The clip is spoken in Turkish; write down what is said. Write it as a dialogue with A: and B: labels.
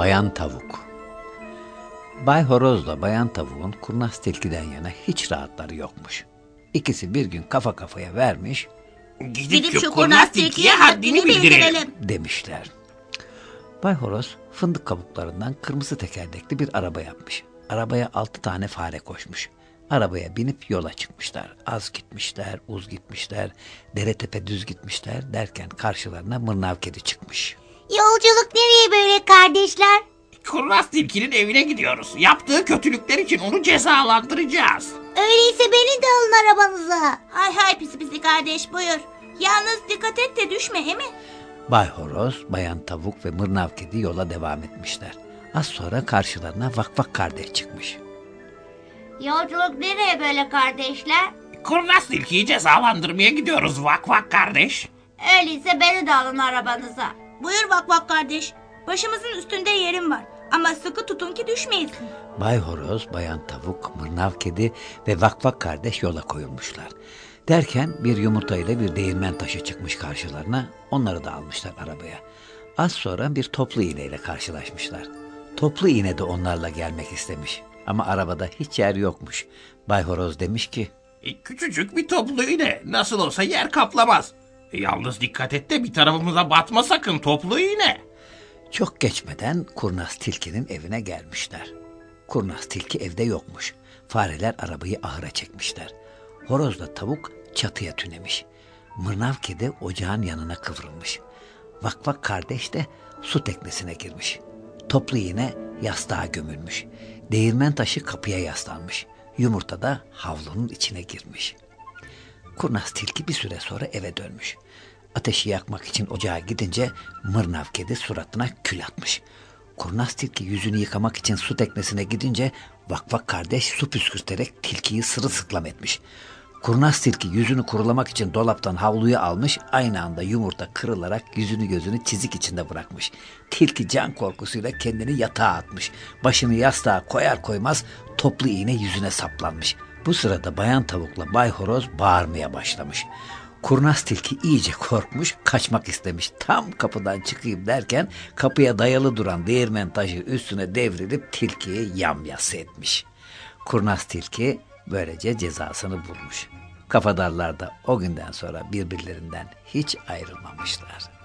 A: Bayan Tavuk Bay Horoz'la Bayan Tavuk'un kurnaz tilkiden yana hiç rahatları yokmuş. İkisi bir gün kafa kafaya vermiş
B: Gidip şu kurnaz tilkiye haddini bildirelim.
A: demişler. Bay Horoz fındık kabuklarından kırmızı tekerlekli bir araba yapmış. Arabaya altı tane fare koşmuş. Arabaya binip yola çıkmışlar. Az gitmişler, uz gitmişler, dere tepe düz gitmişler derken karşılarına mırnav kedi çıkmış.
C: Yolculuk nereye böyle kardeşler?
B: Kurnaz tilkinin evine gidiyoruz. Yaptığı kötülükler için onu cezalandıracağız.
C: Öyleyse beni de alın arabanıza.
D: Hay hay pisi pisi kardeş buyur. Yalnız dikkat et de düşme emi.
A: Bay Horoz, Bayan Tavuk ve Mırnav Kedi yola devam etmişler. Az sonra karşılarına Vak Vak kardeş çıkmış.
C: Yolculuk nereye böyle kardeşler?
B: Kurnaz tilkiyi cezalandırmaya gidiyoruz vak vak kardeş.
C: Öyleyse beni de alın arabanıza.
D: Buyur bak bak kardeş. Başımızın üstünde yerim var. Ama sıkı tutun ki düşmeyesin.
A: Bay Horoz, Bayan Tavuk, Mırnav Kedi ve Vak Vak kardeş yola koyulmuşlar. Derken bir yumurta ile bir değirmen taşı çıkmış karşılarına. Onları da almışlar arabaya. Az sonra bir toplu iğneyle karşılaşmışlar. Toplu iğne de onlarla gelmek istemiş. Ama arabada hiç yer yokmuş. Bay Horoz demiş ki,
B: E, küçücük bir toplu iğne. Nasıl olsa yer kaplamaz. E, yalnız dikkat et de bir tarafımıza batma sakın toplu iğne.
A: Çok geçmeden Kurnaz Tilki'nin evine gelmişler. Kurnaz Tilki evde yokmuş. Fareler arabayı ahıra çekmişler. Horozla tavuk çatıya tünemiş. Mırnav kedi ocağın yanına kıvrılmış. Vak vak kardeş de su teknesine girmiş. Toplu iğne yastığa gömülmüş. Değirmen taşı kapıya yaslanmış. Yumurta da havlunun içine girmiş. Kurnaz tilki bir süre sonra eve dönmüş. Ateşi yakmak için ocağa gidince mırnav kedi suratına kül atmış. Kurnaz tilki yüzünü yıkamak için su teknesine gidince vak vak kardeş su püskürterek tilkiyi sırılsıklam etmiş. Kurnaz tilki yüzünü kurulamak için dolaptan havluyu almış, aynı anda yumurta kırılarak yüzünü gözünü çizik içinde bırakmış. Tilki can korkusuyla kendini yatağa atmış. Başını yastığa koyar koymaz toplu iğne yüzüne saplanmış. Bu sırada bayan tavukla bay horoz bağırmaya başlamış. Kurnaz tilki iyice korkmuş, kaçmak istemiş. Tam kapıdan çıkayım derken kapıya dayalı duran değirmen taşı üstüne devrilip tilkiyi yamyası etmiş. Kurnaz tilki böylece cezasını bulmuş. Kafadarlar da o günden sonra birbirlerinden hiç ayrılmamışlar.